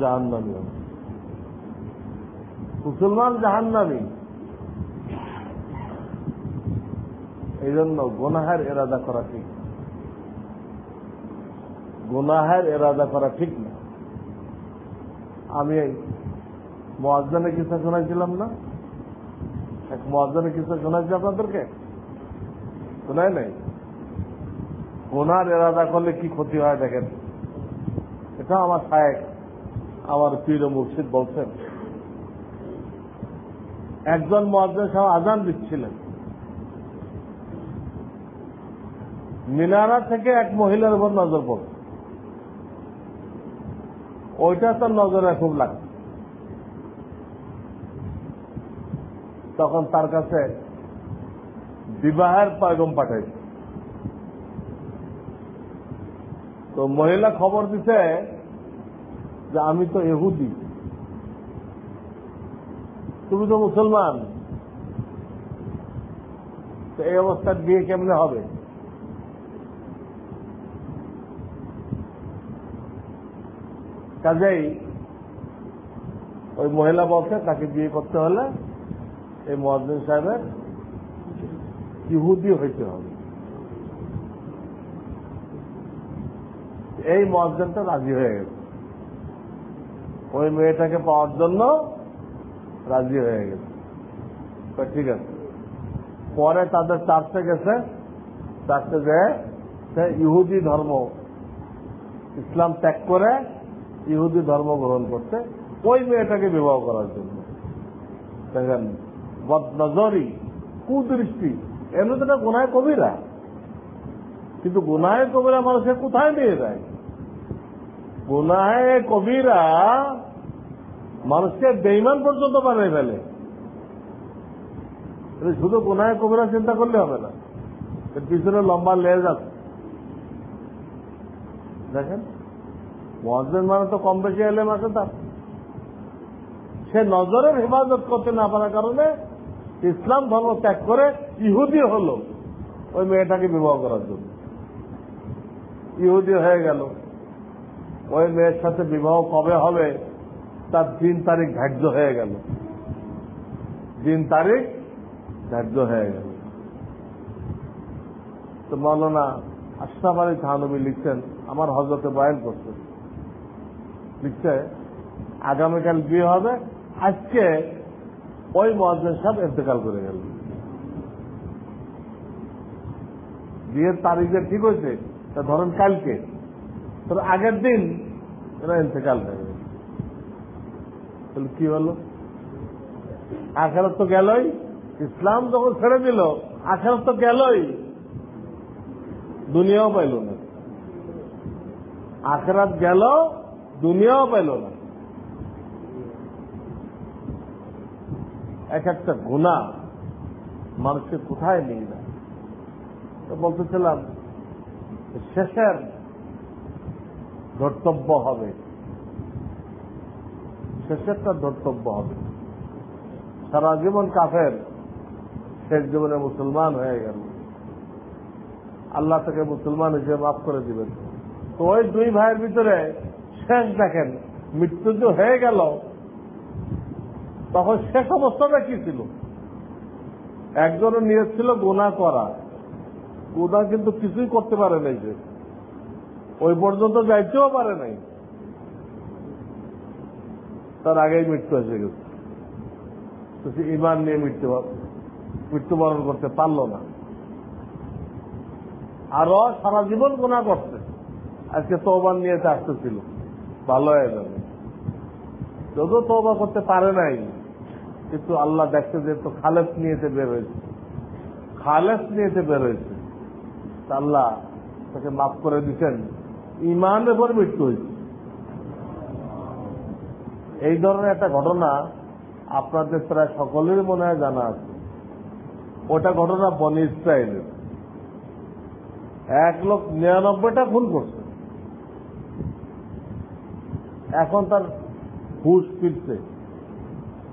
জাহান্নামি হবে। মুসলমান জাহান্নামি। এই জন্য গোনাহের এরাদা করা ঠিক। গোনাহের এরাদা করা ঠিক না। আমি মোয়াজ্জানের কিসা শোনাইছিলাম না? এক মোয়াজ্জানের কিসা শোনাইছি আপনাদেরকে? শোনাই নাই? গোনার এরাদা করলে কি ক্ষতি হয় দেখেন। এটা আমার সাহেব আমার প্রিয় মুর্শিদ বলছেন। একজন মহাজন সাহেব আজান দিচ্ছিলেন। মিনারা থেকে এক মহিলার উপর নজর পড়ে ওইটা তার নজরে খুব লাগছে তখন তার কাছে বিবাহের পয়গম পাঠাইছে। তো মহিলা খবর দিছে যে আমি তো এহুদি তুমি তো মুসলমান। তো এই অবস্থার বিয়ে কেমনে হবে? কাজেই ওই মহিলা বলছে, তাকে বিয়ে করতে হলে এই মহাদিন সাহেবের ইহুদি হইতে হবে। এই মহাজনটা রাজি হয়ে গেছে ওই মেয়েটাকে পাওয়ার জন্য রাজি হয়ে গেছে ঠিক আছে। পরে তাদের চার্চে গেছে। চার্চে সে ইহুদি ধর্ম, ইসলাম ত্যাগ করে ইহুদি ধর্ম গ্রহণ করতে ওই মেয়েটাকে বিবাহ করার জন্য। দেখেন, বদনজরি, কুদৃষ্টি। এমনি তো গোনায় কবিরা। কিন্তু গুনায় কবিরা মানুষকে কোথায় নিয়ে যায় গুনায় কবিরা মানুষকে বেইমান পর্যন্ত বানিয়ে ফেলে। শুধু গুনায় কবিরা চিন্তা করলে হবে না। পিছনে লম্বা লেজ আছে। দেখেন? মহাজেন মানে তো কম বেশি এলেম আছে তার। সে নজরের হেফাজত করতে না পারার কারণে ইসলাম ধর্ম ত্যাগ করে ইহুদি হল, ওই মেয়েটাকে বিবাহ করার জন্য। ইহুদি হয়ে গেল। ওই মেয়ের সাথে বিবাহ কবে হবে, তার দিন তারিখ ধার্য হয়ে গেল। দিন তারিখ ধার্য হয়ে গেল। তো মৌলানা আশরাফ আলী থানবী লিখছেন, আমার হজরতে বয়ান করছে। লিখছে, আগামীকাল বিয়ে হবে, আজকে ওই মহাজন সাহেব ইন্তেকাল করে গেল। বিয়ের তারিখ যে ঠিক হয়েছে, তা ধরেন কালকে। তোর আগের দিন এরা ইন্তেকাল হয়ে গেল। তাহলে কি হলো? আখেরাত তো গেলই। ইসলাম যখন ছেড়ে দিল, আখেরাত তো গেলই। দুনিয়াও পাইল না। আখেরাত গেল, দুনিয়াও পাইল না। এক একটা গুণা মানুষকে কোথায় নিয়ে যায়? বলতেছিলাম, শেষের ধর্তব্য হবে। শেষেরটা ধর্তব্য হবে। সারা জীবন কাফের, শেষ জীবনে মুসলমান হয়ে গেল। আল্লাহ থেকে মুসলমান হিসেবে মাফ করে দিবেন। তো ওই দুই ভাইয়ের ভিতরে শেষ দেখেন, মৃত্যু যে হয়ে গেল, তখন শেষ অবস্থাটা কি ছিল? একজনের নিয়ে ছিল গোনা করা গোনা কিন্তু কিছুই করতে পারে নাই যে। ওই পর্যন্ত যাইতেও পারে নাই। তার আগেই মৃত্যু এসে গেছে। সে ইমান নিয়ে মৃত্যু মৃত্যুবরণ করতে পারল না। আরও সারা জীবন গোনা করছে। আজকে তৌবান নিয়ে আসতেছিল, ভালো হয়ে যাবে। যদিও তৌবা করতে পারে নাই, কিন্তু আল্লাহ দেখছে যে তো খালেস নিয়েতে বের হয়েছে। খালেস নিয়েতে বের হয়েছে। আল্লাহ তাকে মাফ করে দিচ্ছেন ইমানের পর মৃত্যু হয়েছে। এই ধরনের একটা ঘটনা আপনাদের প্রায় সকলের মনে হয় জানা আছে। ওটা ঘটনা বনি ইসরায়েলের। এক লোক নিরানব্বইটা খুন করছে। এখন তার হুশ ফিরছে।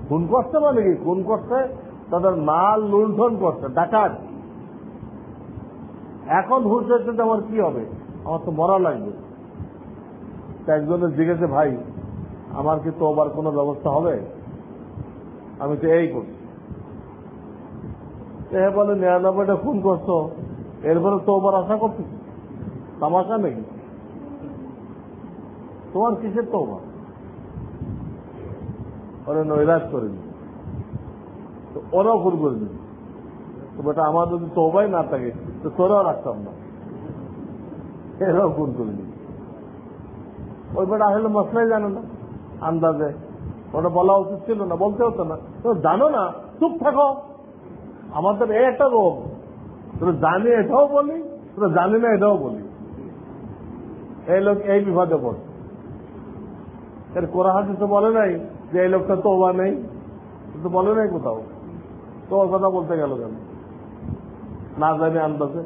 খুন করছে মানে কি? খুন করছে, তাদের মাল লুণ্ঠন করছে, ডাকাত। এখন হুশ হয়েছে তো আমার কি হবে? আমার তো মরা লাগবে একজনের জিজ্ঞেসে, ভাই, আমার কি তো আবার কোনো ব্যবস্থা হবে? আমি তো এই করছি এ বলে নিরানব্বইটা খুন করছ। এরপরে তো আবার আশা করতেছি। তামাশা নেই। তোমার কিসের তো ওরা নৈরাজ করে দিল। ওরাও খুন করে দিল। বেটা আমার যদি তোবাই না থাকে তো তোরাও রাখতাম না। এরাও খুন করে দিল ওই বেটা আসলে মশলাই জানে না, আন্দাজে। ওটা বলা উচিত ছিল না বলতে হতো না। তো জানো না, চুপ থাকো। আমাদের এই একটা রোগ। তোরা জানি এটাও বলি, তোরা জানি না এটাও বলি। এই লোক এই বিভাগে পড়ছে এর কোরআহাতে তো বলে নাই যে এই লোকটা তো ওবা নেই। তো বলে নাই কোথাও। তো ওর কথা বলতে গেল কেন? না জানি আন্দাজে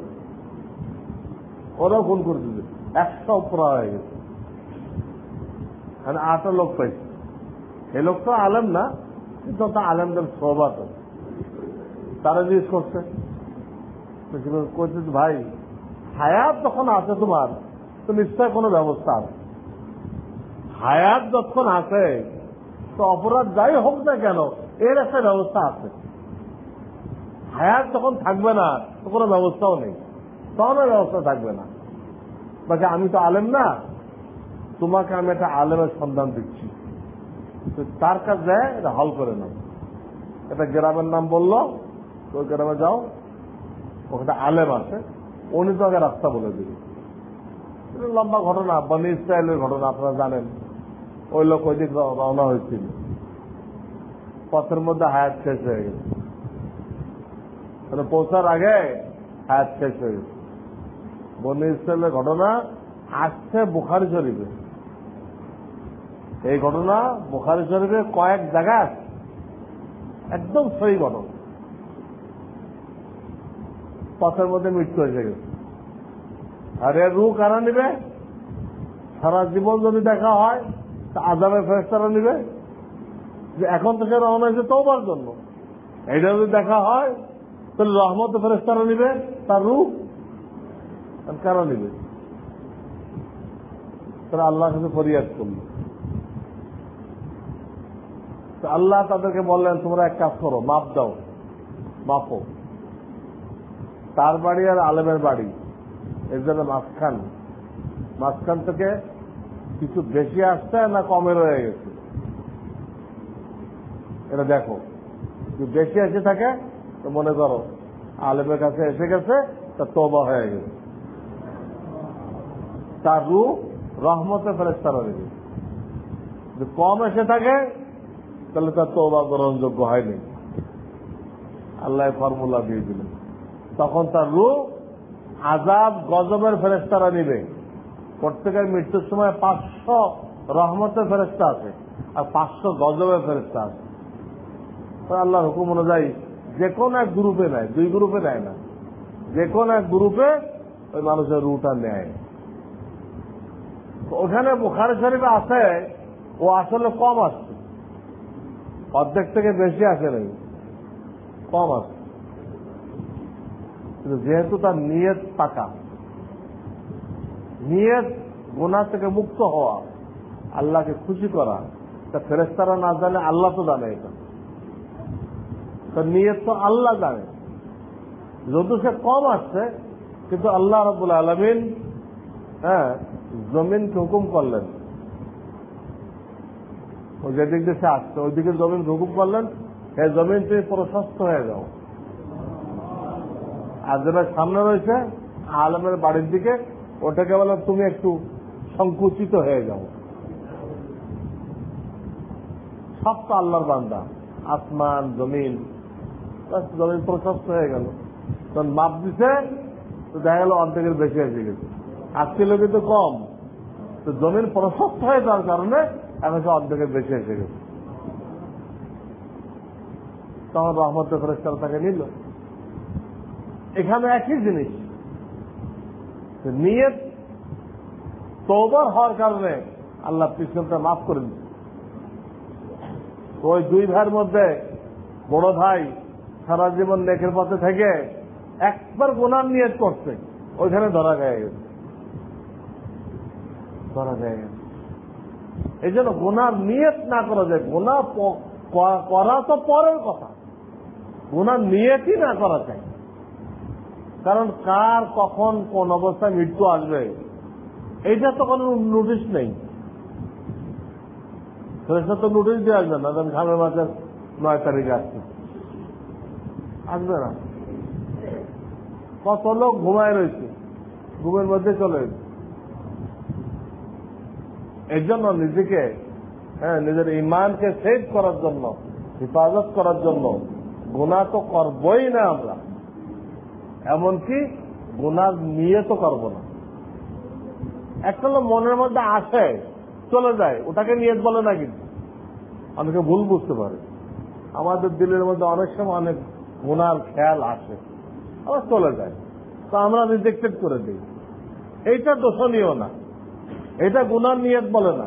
ওরাও ফোন করে দিবে। একশো অপরা হয়ে গেছে। মানে আটটা লোক পাইছে। এই লোক তো আলেম না, কিন্তু তা আলেমদের সবাত তারা জিজ্ঞেস করছে কইতে ভাই, হায়াত যখন আছে তোমার, তো নিশ্চয় কোনো ব্যবস্থা আছে? হায়াত যখন আছে, তো অপরাধ যাই হোক না কেন, এর একটা ব্যবস্থা আছে। হায়াত যখন থাকবে না কোনো ব্যবস্থাও নেই। তখন ব্যবস্থা থাকবে না। বাকি আমি তো আলেম না। তোমাকে আমি একটা আলেমের সন্ধান দিচ্ছি। তার কাছে যায় এটা হল করে নাও। এটা গ্রামের নাম বলল, তো গ্রামে যাও। ওখানে আলেম আছে, উনি তো আগে রাস্তা বলে দিবে। লম্বা ঘটনা, বনি ইসরায়েলের ঘটনা, আপনারা জানেন। ওই লোক ওই দিক রওনা হয়েছিল। পথের মধ্যে হায়াত শেষ হয়ে গেছে। মানে পৌঁছার আগে হায়াত শেষ হয়ে গেছে। বনি ইসরায়েলের ঘটনা আসছে বুখারি শরীফে। এই ঘটনা বুখারি শরীফে কয়েক জায়গা একদম সহি ঘটনা। পথের মধ্যে মৃত্যু হয়ে গেছে। আর এর রু কারা নিবে? সারা জীবন যদি দেখা হয়, তা আজামের ফেরেস্তারা নিবে। যে এখন থেকে রওনা হয়েছে তোবার জন্য। এইটা যদি দেখা হয় তাহলে রহমত ফেরেস্তারা নিবে, তার রূপ কারা নিবে? তারা আল্লাহ কাছে ফরিয়াদ করল। আল্লাহ তাদেরকে বললেন, তোমরা এক কাজ করো, মাপ দাও, মাপো। তার বাড়ি আর আলেমের বাড়ি, এর জন্য মাঝখান। মাঝখান থেকে কিছু বেশি আসছে না কমে রয়ে গেছে? এটা দেখো বেশি এসে থাকে তো মনে করো, আলেমের কাছে এসে গেছে, তা তোবা হয়ে গেছে তার রু রহমতে ফেরেস্তারা দেবে যদি কম এসে থাকে, তাহলে তার তোবা গ্রহণযোগ্য হয়নি। আল্লাহ ফর্মুলা দিয়ে দিলেন। তখন তার রু আজাব গজবের ফেরেস্তারা নিবে। প্রত্যেকের মৃত্যুর সময় পাঁচশো রহমতের ফেরেস্তা আছে, আর পাঁচশো গজবের ফেরেস্তা আছে। আল্লাহর হুকুম অনুযায়ী যে কোনো এক গ্রুপে নেয় দুই গ্রুপে নেয় না। যে কোনো এক গ্রুপে ওই মানুষের রুটা নেয় ওখানে বুখারি শরীফে আছে, ও আসলে কম আসছে। অর্ধেক থেকে বেশি আসে নাই। কম আসছে। কিন্তু যেহেতু তার নিয়ত পাকা, নিয়ত গোনা থেকে মুক্ত হওয়া, আল্লাহকে খুশি করা, তা ফেরেস্তারা না জানে, আল্লাহ তো জানে এটা। তো নিয়ত তো আল্লাহ জানে। যদিও সে কম আসছে, কিন্তু আল্লাহ রবুল আলমিন হ্যাঁ জমিনকে হুকুম করলেন। ও যেদিক দিয়ে সে আসছে, ওই দিকে জমিনকে হুকুম করলেন, হে জমিন, তুমি প্রশস্ত হয়ে যাও। আর যেটা সামনে রয়েছে, আলমের বাড়ির দিকে, ওটাকে বলে তুমি একটু সংকুচিত হয়ে যাও। সব তো আল্লাহর বান্দা। আসমান, জমিন জমিন প্রশস্ত হয়ে গেল। তখন মাপ দিছে, তো দেখা গেল অর্ধেকের বেশি এসে গেছে। আসছিল কিন্তু কম। তো জমিন প্রশস্ত হয়ে যাওয়ার কারণে এখন সে অর্ধেকের বেশি এসে গেছে। তখন রহমত ফেরেস্তার তাকে নিল। এখানে একই জিনিস। নিয়ত তোবার হওয়ার কারণে আল্লাহ পিছনটা মাফ করে দিচ্ছে ওই দুই ভাইয়ের মধ্যে বড় ভাই সারা জীবন লেখের পথে থেকে একবার গোনার নিয়ত করছে, ওইখানে ধরা গেছে। ধরা গেছে। এই জন্য গোনার নিয়ত না করা যায়, গোনা করা তো পরের কথা। গোনার নিয়তই না করা চাই কারণ কার, কখন, কোন অবস্থায় মৃত্যু আসবে, এইটা তো কোনো নোটিশ নেই। ফেরেস্তা তো নোটিশ দিয়ে আসবে না কারণ ঘামের মাসের নয় তারিখে আসছে। আসবে না। কত লোক ঘুমায় রয়েছে, ঘুমের মধ্যে চলে এর জন্য নিজেকে হ্যাঁ নিজের ইমানকে সেভ করার জন্য, হেফাজত করার জন্য গুণা তো করবই না আমরা। এমনকি গুনার নিয়ে তো করব না। একটা হলো মনের মধ্যে আসে, চলে যায়, ওটাকে নিয়ত বলে না কিন্তু। অনেকে ভুল বুঝতে পারে। আমাদের দিলের মধ্যে অনেক সময় অনেক গুনার খেয়াল আসে আবার চলে যায়। তো আমরা রিজেক্টেড করে দিই। এইটা দোষণীয় না। এটা গুনার নিয়ত বলে না।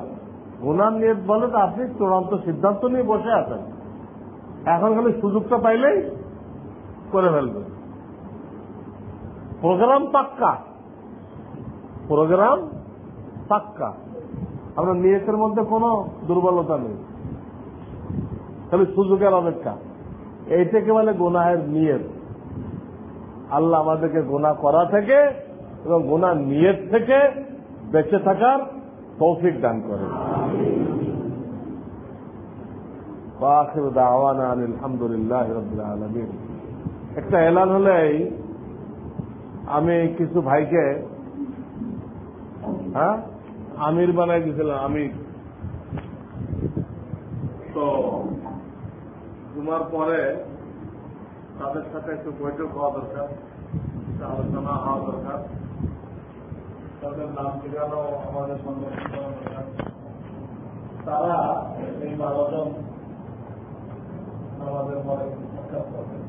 গুনার নিয়ত বলে তো আপনি চূড়ান্ত সিদ্ধান্ত নিয়ে বসে আছেন। এখন খালি সুযোগটা পাইলেই করে ফেলবেন। প্রোগ্রাম পাক্কা। প্রোগ্রাম পাক্কা। আমরা নিয়তের মধ্যে কোনো দুর্বলতা নেই। খালি সুযোগের অপেক্ষা। এইটাকে বলে গোনাহের নিয়ত। আল্লাহ আমাদেরকে গোনা করা থেকে এবং গোনা নিয়ত থেকে বেঁচে থাকার তৌফিক দান করে। আলহামদুলিল্লাহ একটা এলান হলেই আমি কিছু ভাইকে হ্যাঁ আমির বানাই দিয়েছিলাম আমির। তো তোমার পরে তাদের সাথে একটু বৈঠক হওয়া দরকার আলোচনা হওয়া দরকার। তাদের নাম ঠিকানাও আমাদের সংরক্ষণ করা দরকার। তারা এই বারোজন আমাদের মনে সাক্ষাৎ করবে